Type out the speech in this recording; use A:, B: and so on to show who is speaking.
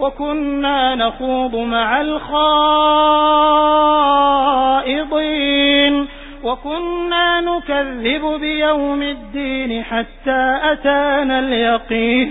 A: وكنا نخوض مع الخائضين وكنا نكذب بيوم الدين حتى أتانا اليقين.